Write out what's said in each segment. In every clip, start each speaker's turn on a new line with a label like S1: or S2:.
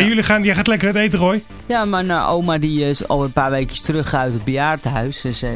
S1: En jullie gaan, jij gaat lekker het eten, Roy?
S2: Ja, mijn uh, oma die is al een paar weken terug uit het bejaardenhuis. Dus uh,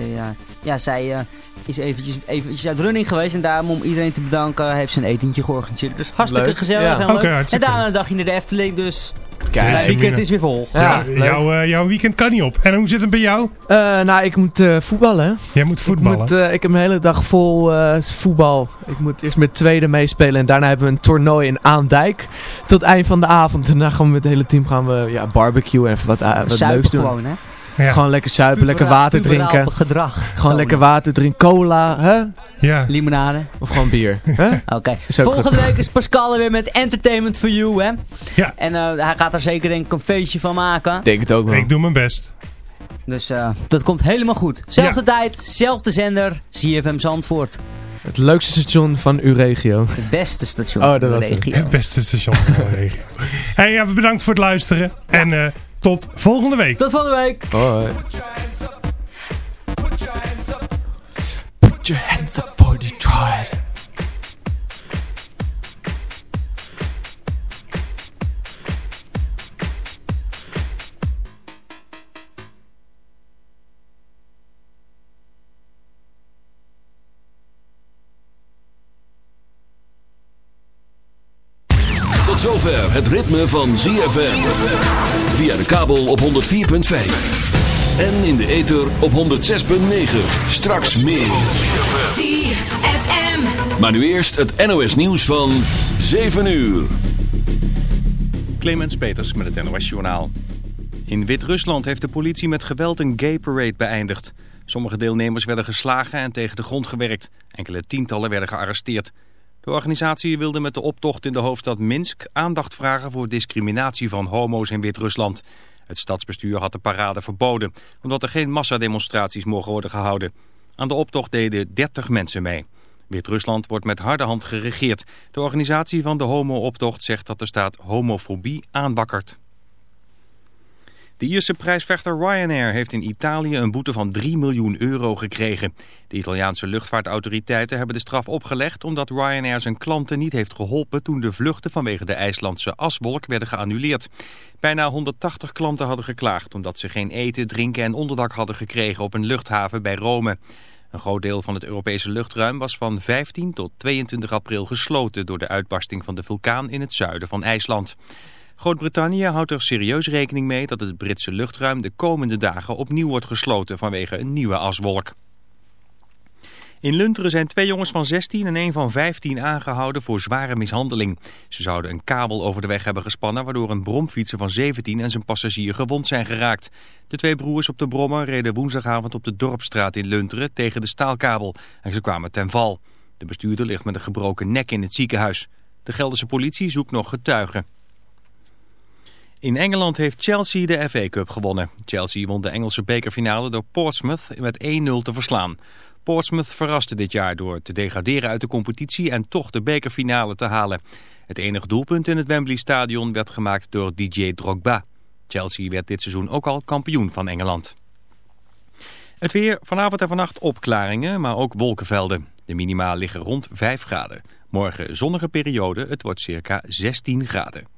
S2: ja, zij uh, is eventjes, eventjes uit running geweest. En daarom om iedereen te bedanken heeft ze een etentje georganiseerd. Dus hartstikke
S3: Leuk.
S2: gezellig
S3: Ja.
S2: en leuk. En daarna een dagje naar de Efteling. Dus
S3: Kijk.
S2: mijn weekend is weer vol.
S3: Ja,
S1: Ja,
S3: leuk.
S1: jouw, eh, jouw weekend kan niet op. En hoe zit het bij jou?
S3: Eh, nou, ik moet eh, voetballen.
S1: Jij moet voetballen.
S3: Ik, moet, ik heb een hele dag vol eh, voetbal. Ik moet eerst met tweede meespelen en daarna hebben we een toernooi in Aandijk. Tot eind van de avond. Daarna gaan we met het hele team gaan we ja, barbecue en wat, wat
S2: Zuipen
S3: leuks doen.
S2: gewoon, hè.
S1: Ja.
S3: Gewoon lekker suipen, lekker water drinken.
S2: gedrag.
S3: Gewoon lekker water drinken. Cola, hè?
S1: ja.
S2: Limonade.
S3: Of gewoon bier. hè?
S2: Oké. Volgende week is Pascal er weer met Entertainment for You, hè.
S1: Ja.
S2: En eh, hij gaat er zeker denk ik een feestje van maken.
S3: Denk het ook wel.
S1: Ik doe mijn best.
S2: Dus eh, dat komt helemaal goed. Zelfde tijd, zelfde zender, CFM Zandvoort.
S3: Het leukste station van uw regio.
S2: Het beste station
S3: Oh,
S2: van
S3: dat
S2: de
S3: was het.
S2: regio.
S1: Het beste station van de regio. Hey, ja, bedankt voor het luisteren. En eh, tot volgende week.
S2: Tot volgende week.
S3: Hoi. Put your hands up for Detroit.
S4: Zover het ritme van ZFM. Via de kabel op 104.5. En in de ether op 106.9. Straks meer.
S5: ZFM.
S4: Maar nu eerst het NOS nieuws van 7 uur.
S6: Clemens Peters met het NOS Journaal. In Wit-Rusland heeft de politie met geweld een gay parade beëindigd. Sommige deelnemers werden geslagen en tegen de grond gewerkt. Enkele tientallen werden gearresteerd. De organisatie wilde met de optocht in de hoofdstad Minsk aandacht vragen voor discriminatie van homo's in Wit-Rusland. Het stadsbestuur had de parade verboden, omdat er geen massademonstraties mogen worden gehouden. Aan de optocht deden 30 mensen mee. Wit-Rusland wordt met harde hand geregeerd. De organisatie van de homo-optocht zegt dat de staat homofobie aanwakkert. De Ierse prijsvechter Ryanair heeft in Italië een boete van 3 miljoen euro gekregen. De Italiaanse luchtvaartautoriteiten hebben de straf opgelegd omdat Ryanair zijn klanten niet heeft geholpen toen de vluchten vanwege de IJslandse aswolk werden geannuleerd. Bijna 180 klanten hadden geklaagd omdat ze geen eten, drinken en onderdak hadden gekregen op een luchthaven bij Rome. Een groot deel van het Europese luchtruim was van 15 tot 22 april gesloten door de uitbarsting van de vulkaan in het zuiden van IJsland. Groot-Brittannië houdt er serieus rekening mee dat het Britse luchtruim de komende dagen opnieuw wordt gesloten vanwege een nieuwe aswolk. In Lunteren zijn twee jongens van 16 en een van 15 aangehouden voor zware mishandeling. Ze zouden een kabel over de weg hebben gespannen waardoor een bromfietser van 17 en zijn passagier gewond zijn geraakt. De twee broers op de brommer reden woensdagavond op de Dorpstraat in Lunteren tegen de staalkabel en ze kwamen ten val. De bestuurder ligt met een gebroken nek in het ziekenhuis. De Gelderse politie zoekt nog getuigen. In Engeland heeft Chelsea de FA Cup gewonnen. Chelsea won de Engelse bekerfinale door Portsmouth met 1-0 te verslaan. Portsmouth verraste dit jaar door te degraderen uit de competitie en toch de bekerfinale te halen. Het enige doelpunt in het Wembley Stadion werd gemaakt door DJ Drogba. Chelsea werd dit seizoen ook al kampioen van Engeland. Het weer, vanavond en vannacht opklaringen, maar ook wolkenvelden. De minima liggen rond 5 graden. Morgen zonnige periode, het wordt circa 16 graden.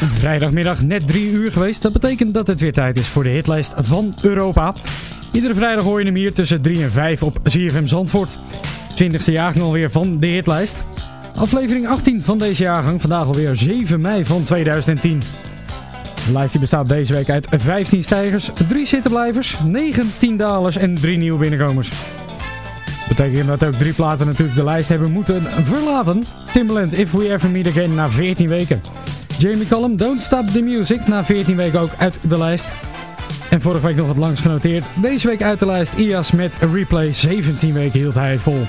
S7: Vrijdagmiddag net 3 uur geweest. Dat betekent dat het weer tijd is voor de hitlijst van Europa. Iedere vrijdag hoor je hem hier tussen 3 en 5 op ZFM Zandvoort. 20e jaargang alweer van de hitlijst. Aflevering 18 van deze jaargang, vandaag alweer 7 mei van 2010. De lijst bestaat deze week uit 15 stijgers, 3 zittenblijvers, 19 dalers en 3 nieuwe binnenkomers. Betekent dat ook drie platen natuurlijk de lijst hebben moeten verlaten. Timbaland If We Ever Meet Again na 14 weken. Jamie Cullum Don't Stop The Music na 14 weken ook uit de lijst. En vorige week nog het langst genoteerd. Deze week uit de lijst IAS met Replay. 17 weken hield hij het vol.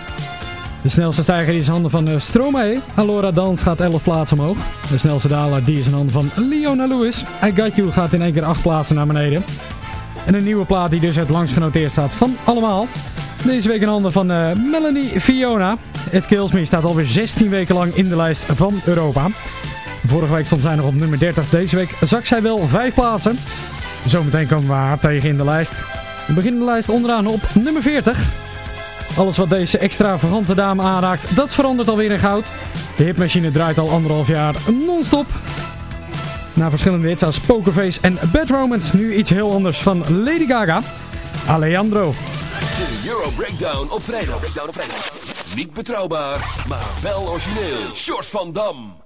S7: De snelste stijger is in handen van uh, Stromae. Alora Dans gaat 11 plaatsen omhoog. De snelste daler die is in handen van Leona Lewis. I Got You gaat in één keer 8 plaatsen naar beneden. En een nieuwe plaat die dus het langst genoteerd staat van allemaal. Deze week in handen van uh, Melanie Fiona. It Kills Me staat alweer 16 weken lang in de lijst van Europa. Vorige week stond zij nog op nummer 30. Deze week zakt zij wel 5 plaatsen. Zometeen komen we haar tegen in de lijst. We beginnen de lijst onderaan op nummer 40. Alles wat deze extravagante dame aanraakt, dat verandert alweer in goud. De hitmachine draait al anderhalf jaar non-stop. Na verschillende hits als Pokerface en Bad Romance, nu iets heel anders van Lady Gaga. Alejandro.
S4: De Euro Breakdown op vrijdag. Breakdown op vrijdag. Niet betrouwbaar, maar wel origineel. Short van Dam.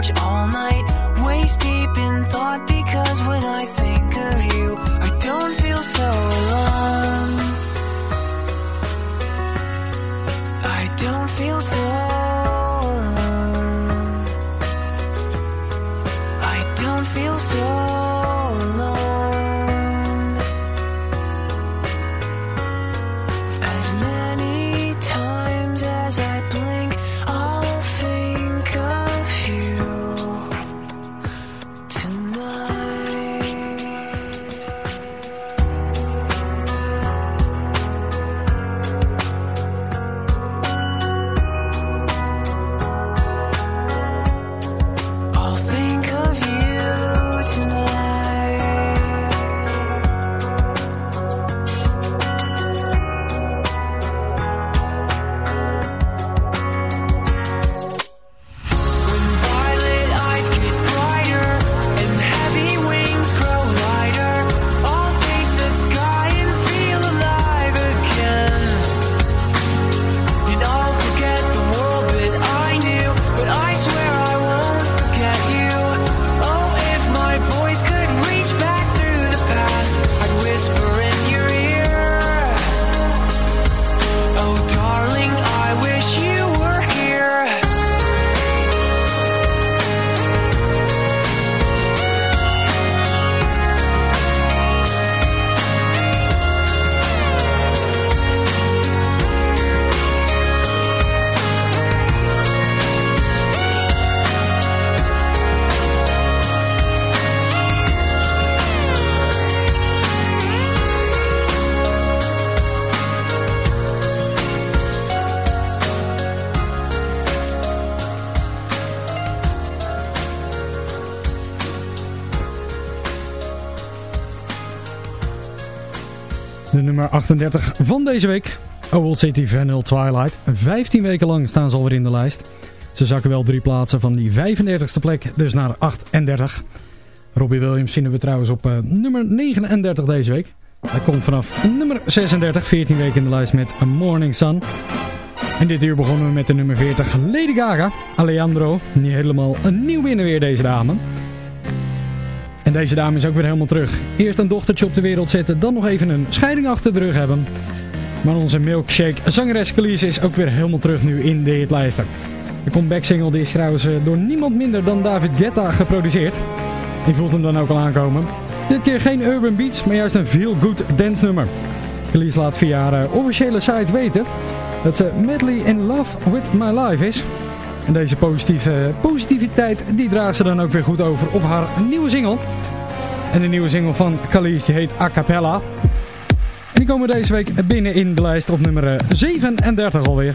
S8: porch all night, waist deep in thought. Because when I think
S7: 38 van deze week. Old City Vanilla Twilight. 15 weken lang staan ze alweer in de lijst. Ze zakken wel drie plaatsen van die 35ste plek, dus naar 38. Robbie Williams vinden we trouwens op eh, nummer 39 deze week. Hij komt vanaf nummer 36, 14 weken in de lijst met A Morning Sun. En dit uur begonnen we met de nummer 40, Lady Gaga. Alejandro, niet helemaal een nieuw binnen weer deze dame. En deze dame is ook weer helemaal terug. Eerst een dochtertje op de wereld zetten, dan nog even een scheiding achter de rug hebben. Maar onze milkshake zangeres Khalees is ook weer helemaal terug nu in de hitlijsten. De comeback single die is trouwens eh, door niemand minder dan David Guetta geproduceerd. Je voelt hem dan ook al aankomen. Dit keer geen urban beats, maar juist een feel-good dance nummer. Khalees laat via haar eh, officiële site weten dat ze madly in love with my life is. En deze positieve, positiviteit die draagt ze dan ook weer goed over op haar nieuwe single. En de nieuwe single van Khalees die heet A Cappella. En die komen deze week binnen in de lijst op nummer eh, 37 alweer.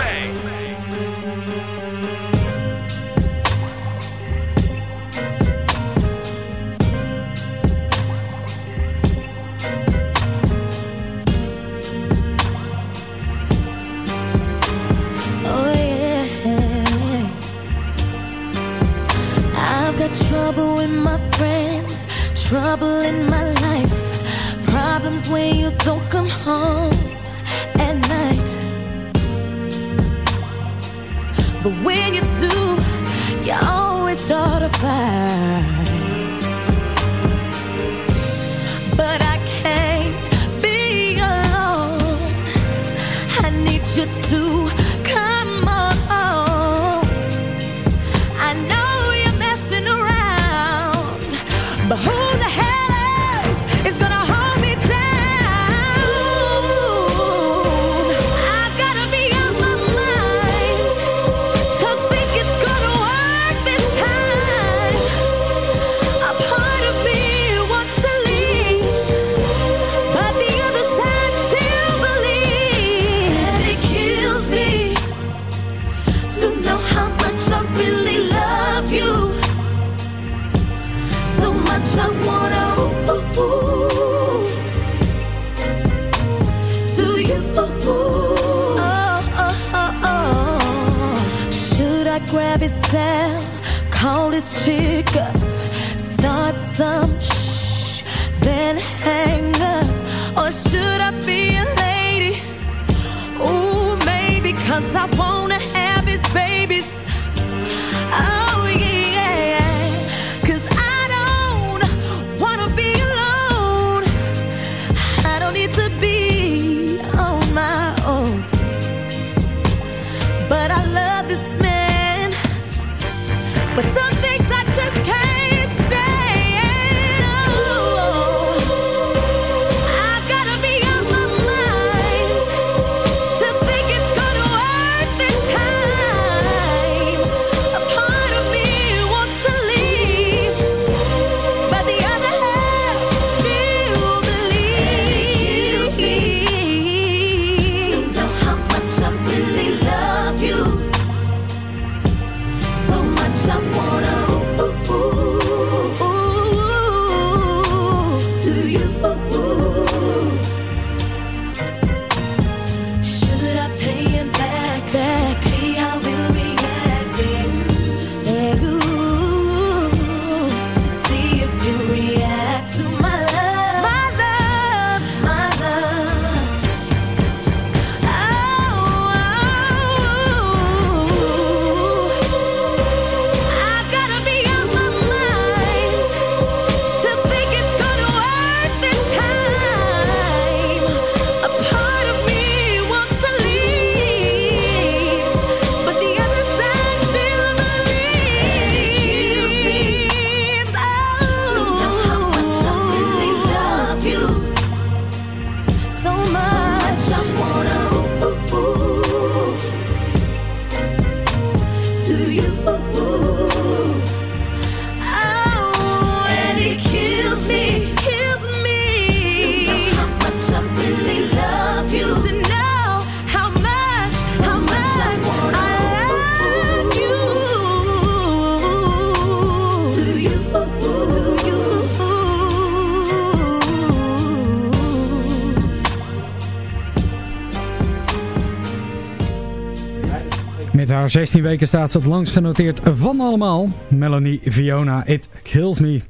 S7: 16 weken staat ze het langst genoteerd van allemaal. Melanie Fiona, It Kills Me.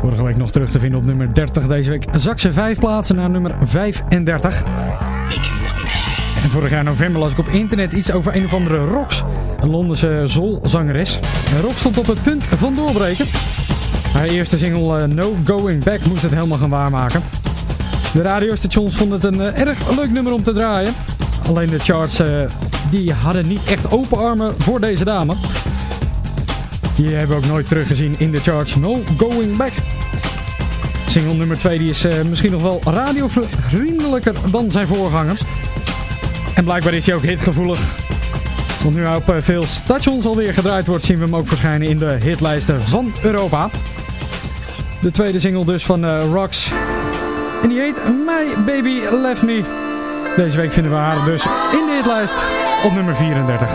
S7: Vorige week nog terug te vinden op nummer 30. Deze week zak ze 5 plaatsen naar nummer 35. En vorig jaar november las ik op internet iets over een of andere Rox. Een Londense zolzangeres. En Rox stond op het punt van doorbreken. Haar eerste single eh, No Going Back moest het helemaal gaan waarmaken. De radiostations vonden het een eh, erg leuk nummer om te draaien. Alleen de charts eh, die hadden niet echt open armen voor deze dame. Die hebben we ook nooit teruggezien in de charts. No going back. Single nummer 2 die is eh, misschien nog wel radiovriendelijker dan zijn voorgangers. En blijkbaar is hij ook hitgevoelig. Want nu op eh, veel stations alweer gedraaid wordt, zien we hem ook verschijnen in de hitlijsten van Europa. De tweede single dus van Rox. En die heet My Baby Left Me. Deze week vinden we haar dus in de hitlijst op nummer 34.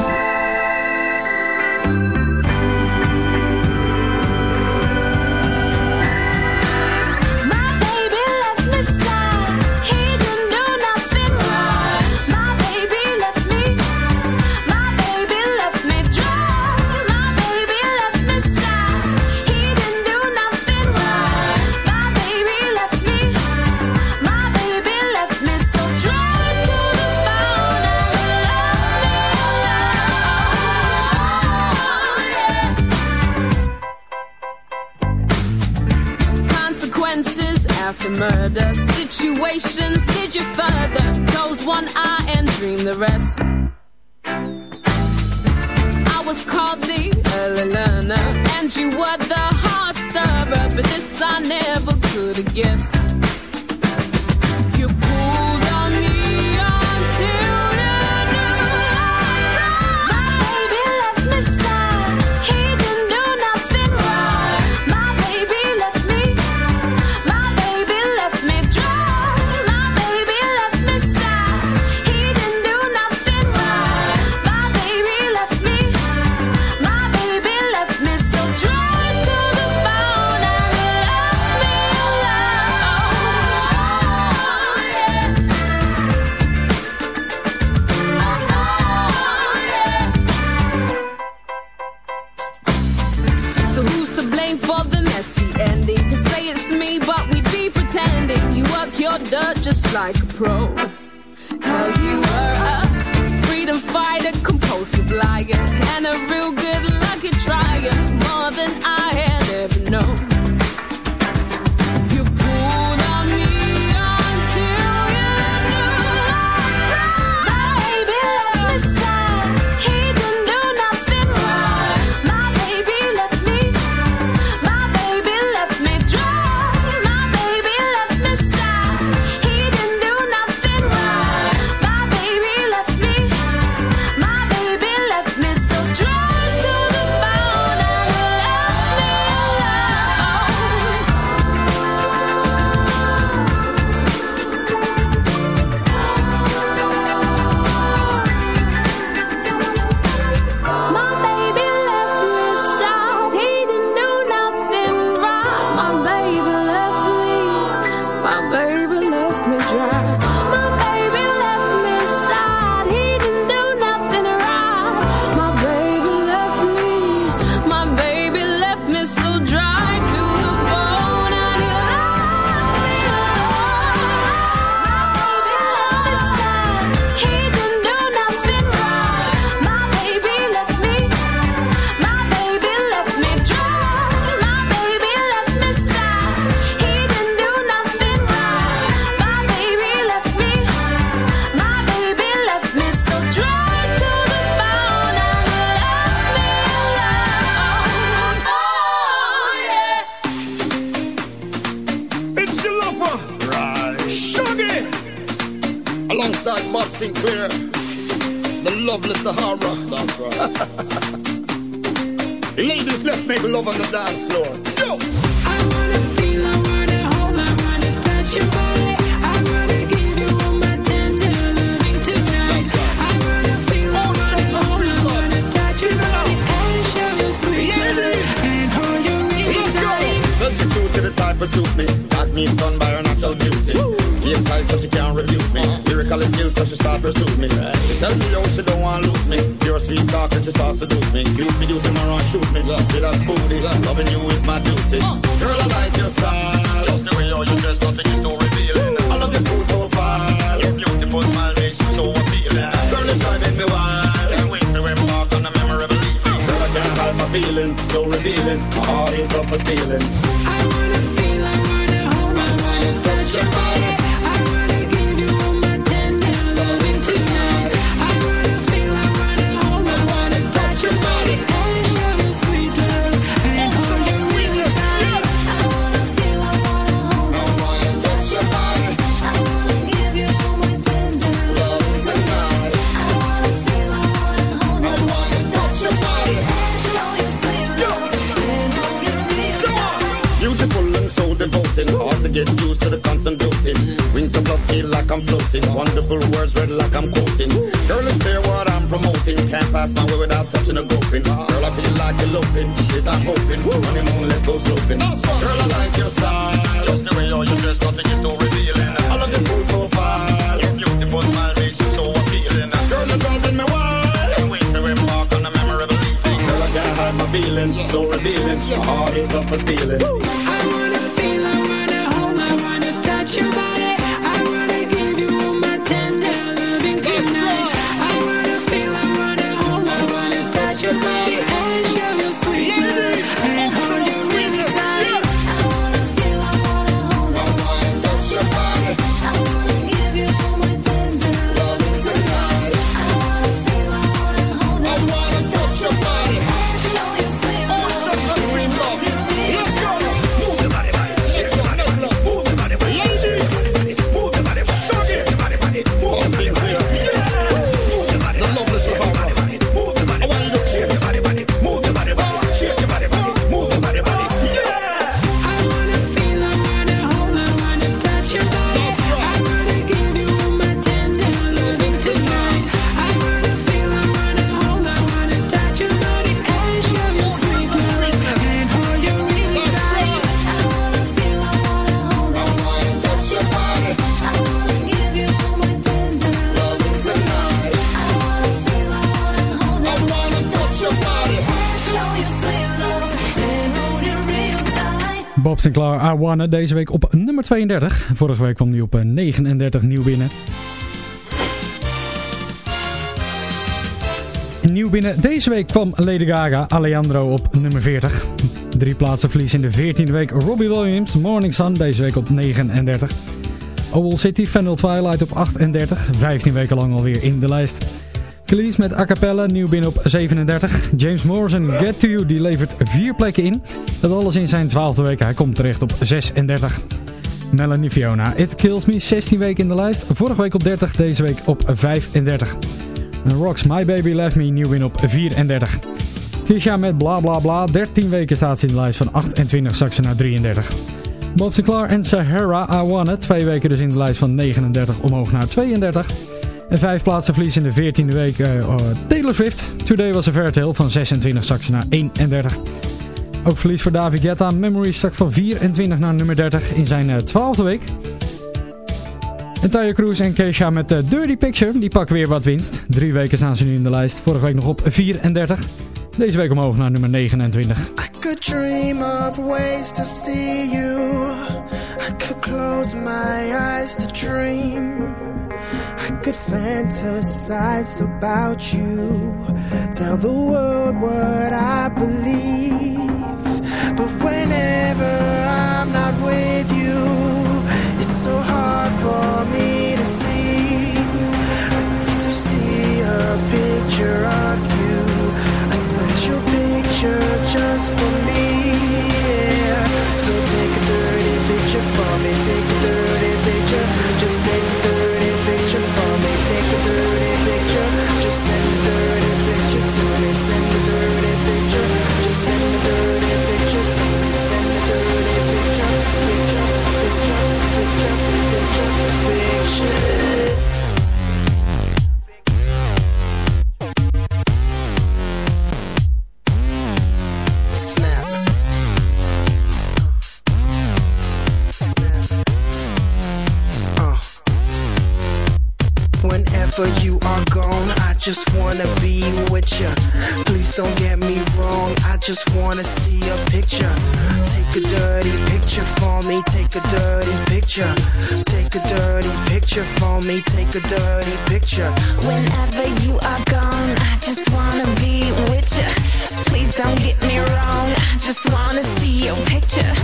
S9: rest.
S10: start seduce me. You be using my run, shoot me.
S11: Love
S12: see that
S11: boo. Wanna,
S7: deze week op nummer 32. Vorige week kwam hij op eh, 39 nieuw binnen. Nieuw binnen deze week kwam Lady Gaga, Alejandro op nummer 40. Drie plaatsen verlies in de 14e week Robbie Williams, Morning Sun, deze week op 39. Owl City, Vandal Twilight op 38, 15 weken lang alweer in de lijst. Khalees met A Cappella, nieuw binnen op 37. James Morrison, Get To You, die levert vier plekken in. Dat alles in zijn 12e week, hij komt terecht op 36. Melanie Fiona, It Kills Me, 16 weken in de lijst. Vorige week op 30, deze week op 35. En Rocks My Baby Left Me, nieuw binnen op 34. Kisha met Bla Bla Bla, 13 weken staat ze in de lijst van 28, zak ze naar 33. Bob Sinclair en Sahara, I Want It, twee weken dus in de lijst van 39 omhoog naar 32. En vijf plaatsen verlies in de 14e week oh, Taylor Swift. Today was a Fair Tale van 26 straks naar 31. Ook verlies voor David Guetta. Memory stak van 24 naar nummer 30 in zijn eh, 12e week. En Taya Cruz en Keisha met de Dirty Picture. Die pakken weer wat winst. Drie weken staan ze nu in de lijst. Vorige week nog op 34. Deze week omhoog naar nummer 29.
S11: could dream of ways to see you. I could close my eyes to dream. I could fantasize about you. Tell the world what I believe. Whenever I'm not with you, it's so hard for me to see. I need to see a picture of you. A special picture just for me. Just wanna be with ya. Please don't get me wrong, I just wanna see a picture. Take a dirty picture for me, take a dirty picture. Take a dirty picture for me, take a dirty picture.
S9: Whenever you are gone, I just wanna be with you. Please don't get me wrong, I just wanna see your picture.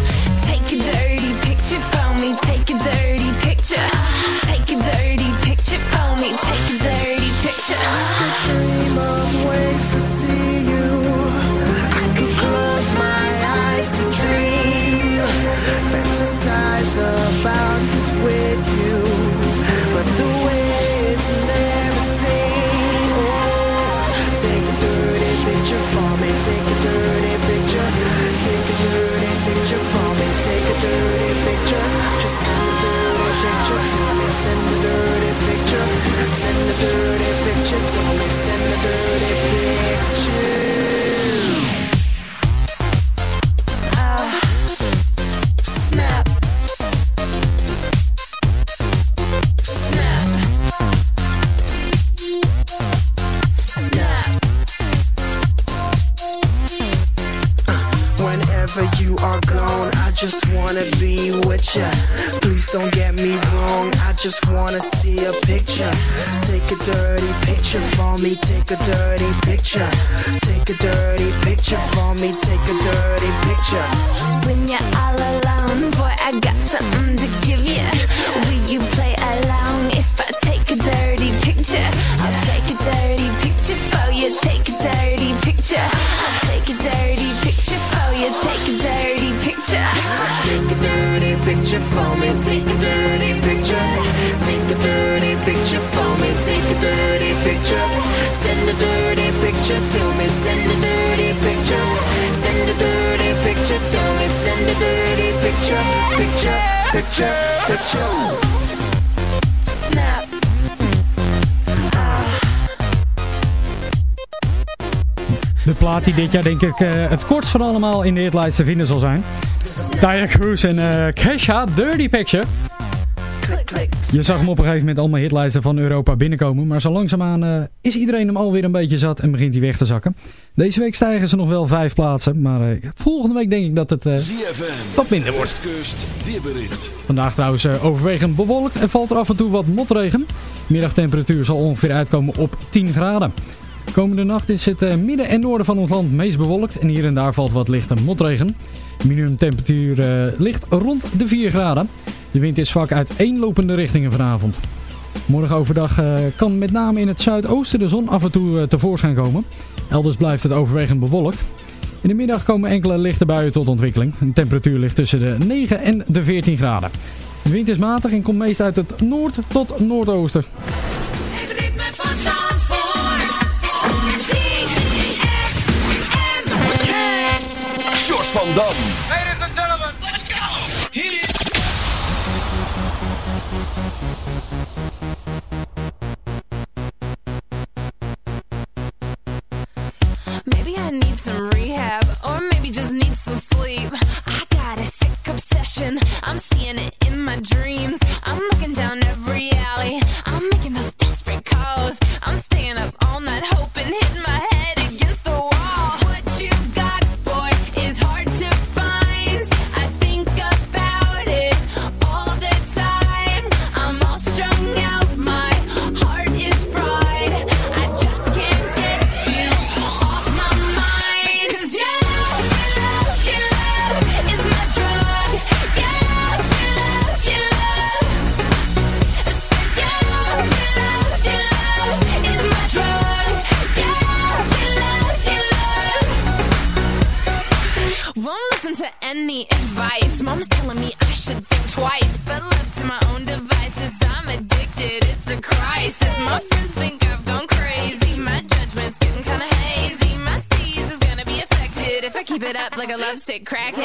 S9: Picture for me. Take a dirty picture. Take a dirty picture for me. Take a dirty picture. When you're all picture.
S11: Send a dirty picture to me. Send a dirty picture. Send a dirty picture to me. Send a dirty picture. Picture. Picture. Picture.
S9: Snap.
S7: De plaat die dit jaar denk ik eh, het kortst van allemaal in de hitlijst te vinden zal zijn. Taya Cruz en eh Kesha, Dirty Picture. Je zag hem op een gegeven moment allemaal hitlijsten van Europa binnenkomen. Maar zo langzaamaan eh, is iedereen hem alweer een beetje zat en begint hij weg te zakken. Deze week stijgen ze nog wel vijf plaatsen. Maar eh, volgende week denk ik dat het eh, wat minder wordt.
S13: Westkust weerbericht.
S7: Vandaag trouwens eh, overwegend bewolkt en valt er af en toe wat motregen. Middagtemperatuur zal ongeveer uitkomen op 10 graden. Komende nacht is het eh, midden en noorden van ons land meest bewolkt en hier en daar valt wat lichte motregen. Minimumtemperatuur eh, ligt rond de 4 graden. De wind is vaak uit eenlopende richtingen vanavond. Morgen overdag eh, kan met name in het zuidoosten de zon af en toe eh, tevoorschijn komen. Elders blijft het overwegend bewolkt. In de middag komen enkele lichte buien tot ontwikkeling. De temperatuur ligt tussen de 9 en de 14 graden. De wind is matig en komt meest uit het noord tot noordoosten.
S14: Het van
S13: Dam.
S14: Ladies and gentlemen, let's go. Hit it.
S9: Maybe I need some rehab, or maybe just need some sleep. I got a sick obsession, I'm seeing it in my dreams. I'm looking down every classic crackhead.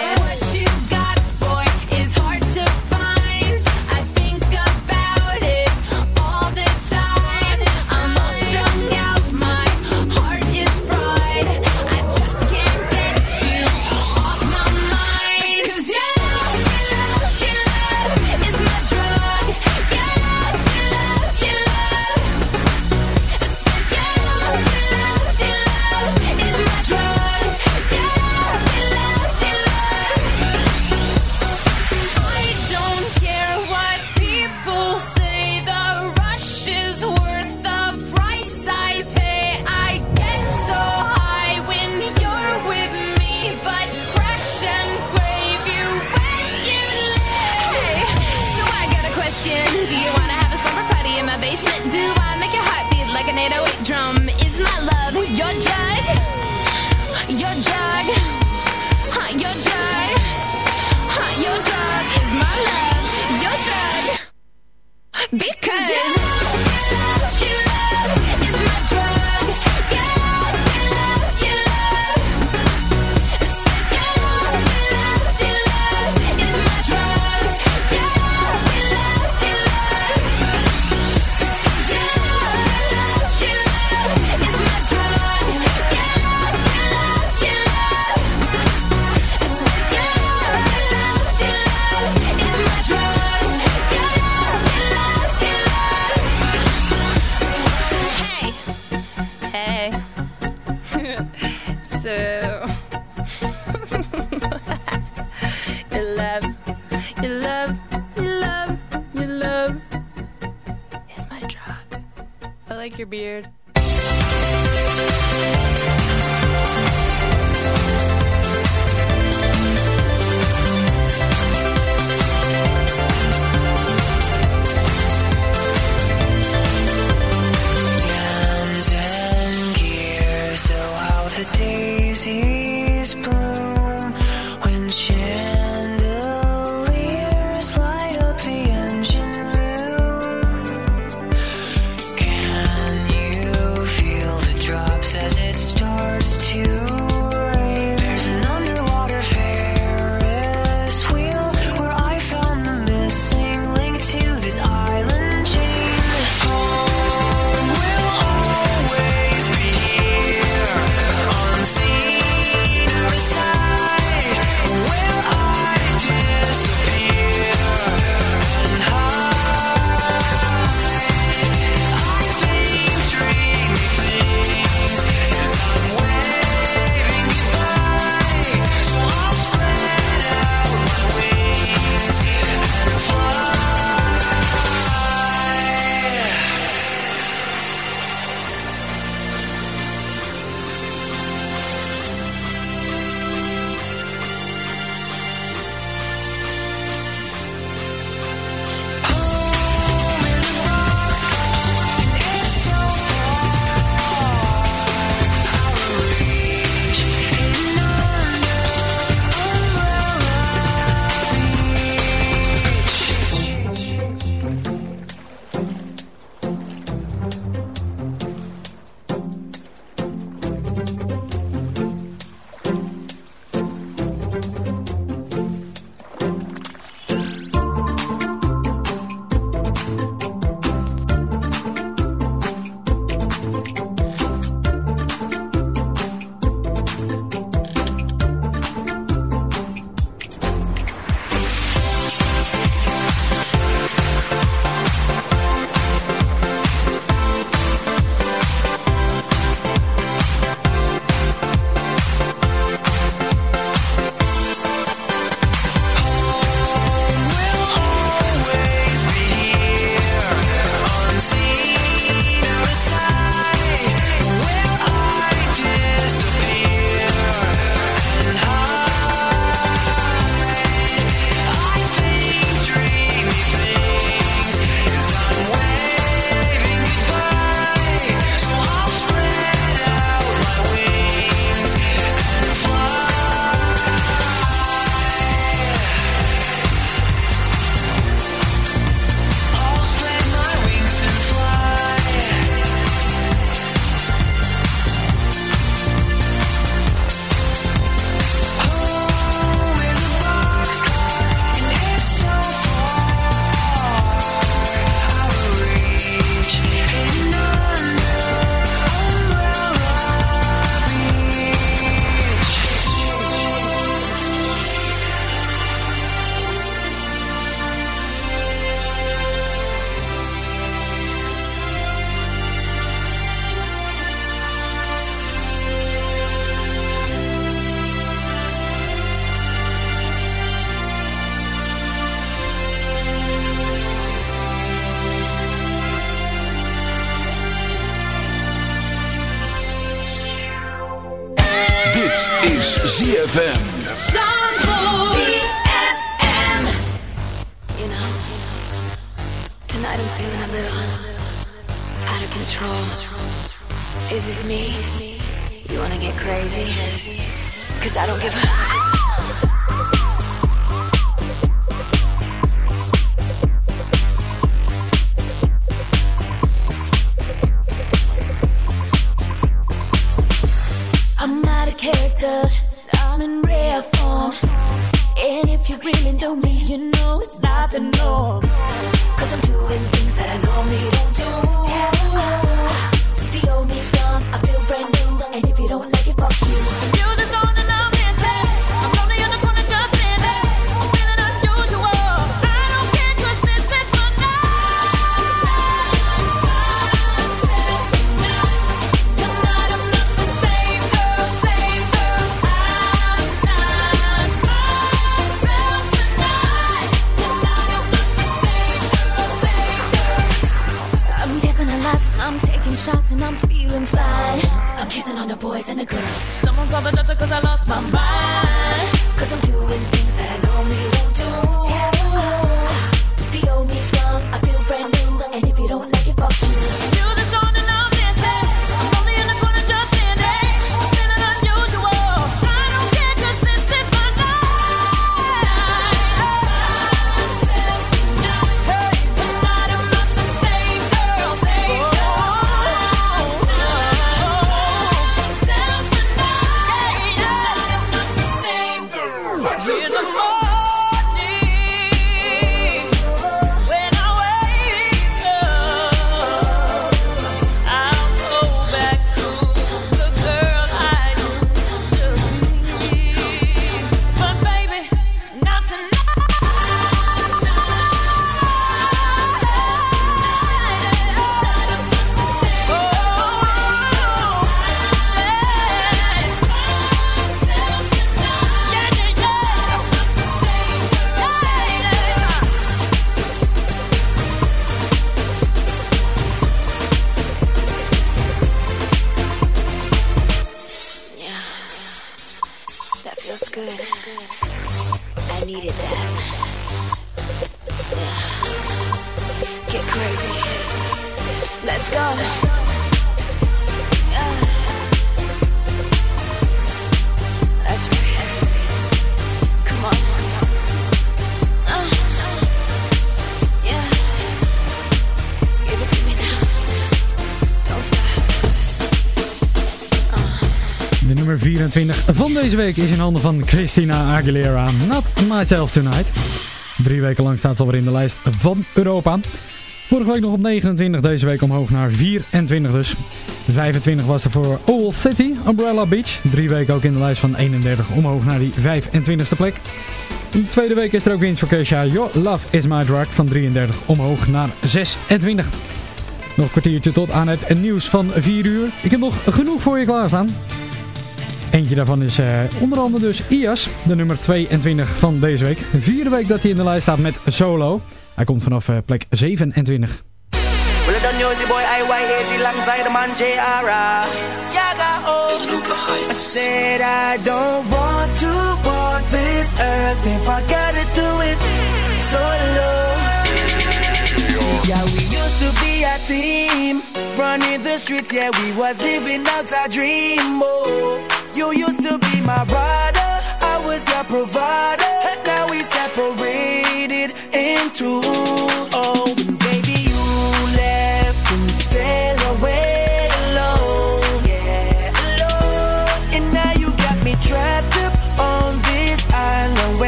S7: van deze week is in handen van Christina Aguilera. Not Myself Tonight. Drie weken lang staat ze alweer in de lijst van Europa. Vorige week nog op 29, deze week omhoog naar 24 dus. 25 was er voor All City, Umbrella Beach. Drie weken ook in de lijst van 31 omhoog naar die 25ste plek. In de tweede week is er ook winst voor Keisha. Your Love Is My Drug van 33 omhoog naar 26. Nog een kwartiertje tot aan het nieuws van 4 uur. Ik heb nog genoeg voor je klaarstaan. Eentje daarvan is eh, onder andere dus IAS, de nummer 22 van deze week. De vierde week dat hij in de lijst staat met Solo. Hij komt vanaf eh, plek 27.
S15: Well, I done use the boy IY80 alongside the man JR. Yaga, oh. I said I don't want to walk this earth if I gotta do it solo. Yeah, we used to be a team, running the streets. Yeah, we was living out our dream. Oh, you used to be my rider, I was your provider. Now we separated in two. Oh,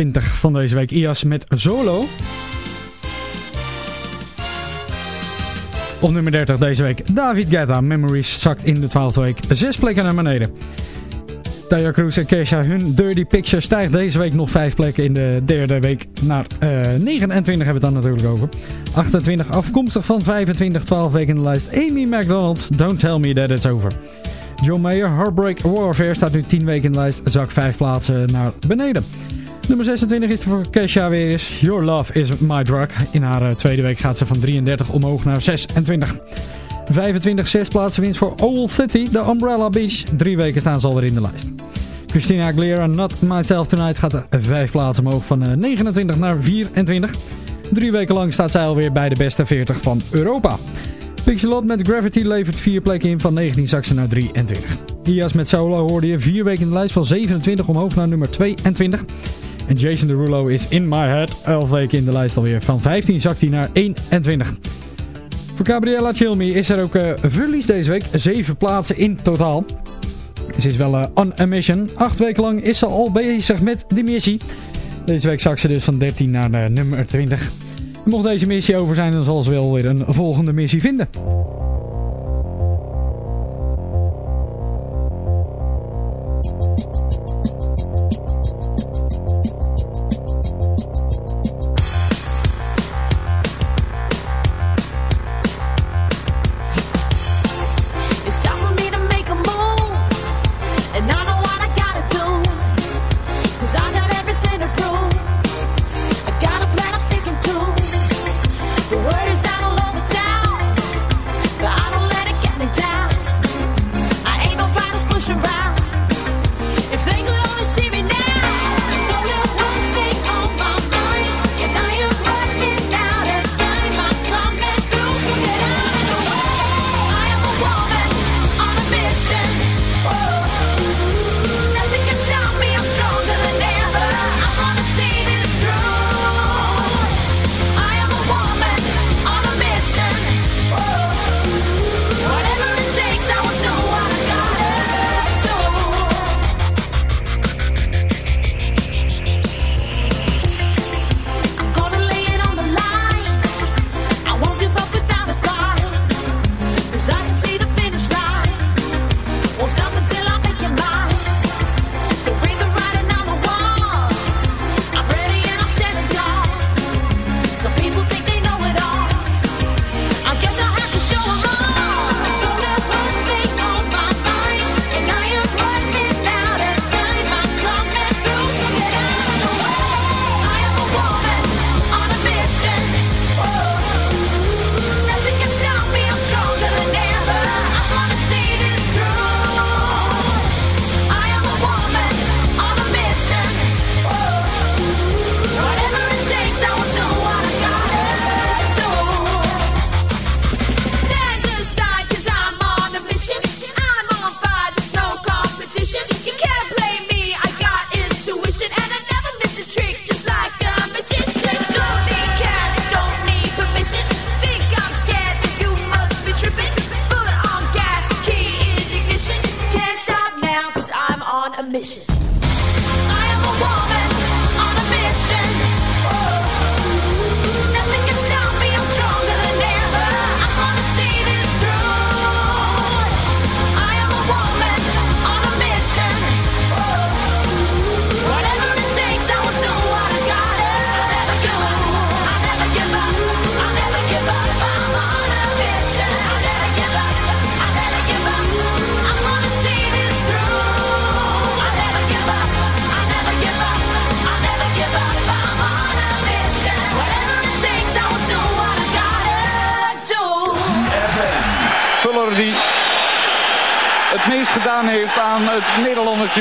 S4: 22 van deze week, IAS met Solo. Op nummer 30 deze week, David Guetta, Memories, zakt in de 12e week zes plekken naar beneden. Taya Cruz en Kesha, hun Dirty Picture stijgt deze week nog vijf plekken in de derde week naar eh 29 hebben we het dan natuurlijk over. 28 afkomstig van 25, 12 weken in de lijst. Amy McDonald, Don't Tell Me That It's Over. John Mayer, Heartbreak Warfare staat nu 10 weken in de lijst, zak 5 plaatsen naar beneden. Nummer 26 is voor Kesha weer eens. Your Love Is My Drug. In haar eh, tweede week gaat ze van 33 omhoog naar 26. 25 zes plaatsen winst voor Old City, de Umbrella Beach. Drie weken staan ze alweer in de lijst. Christina Aguilera, Not Myself Tonight gaat er 5 plaatsen omhoog van eh, 29 naar 24. Drie weken lang staat zij alweer bij de beste 40 van Europa. Pixelot met Gravity levert 4 plekken in van 19 zaksen naar 23. IAS met Solo hoorde je 4 weken in de lijst van 27 omhoog naar nummer 22. En Jason Derulo is In My Head 11 weken in de lijst alweer. Van 15 zakt hij naar 21. Voor Gabriella Chilmi is er ook eh, verlies deze week. 7 plaatsen in totaal. Ze is wel eh, on a mission. 8 weken lang is ze al bezig met die missie. Deze week zakt ze dus van 13 naar eh, nummer 20. En mocht deze missie over zijn, dan zal ze wel weer een volgende missie vinden.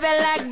S9: baby like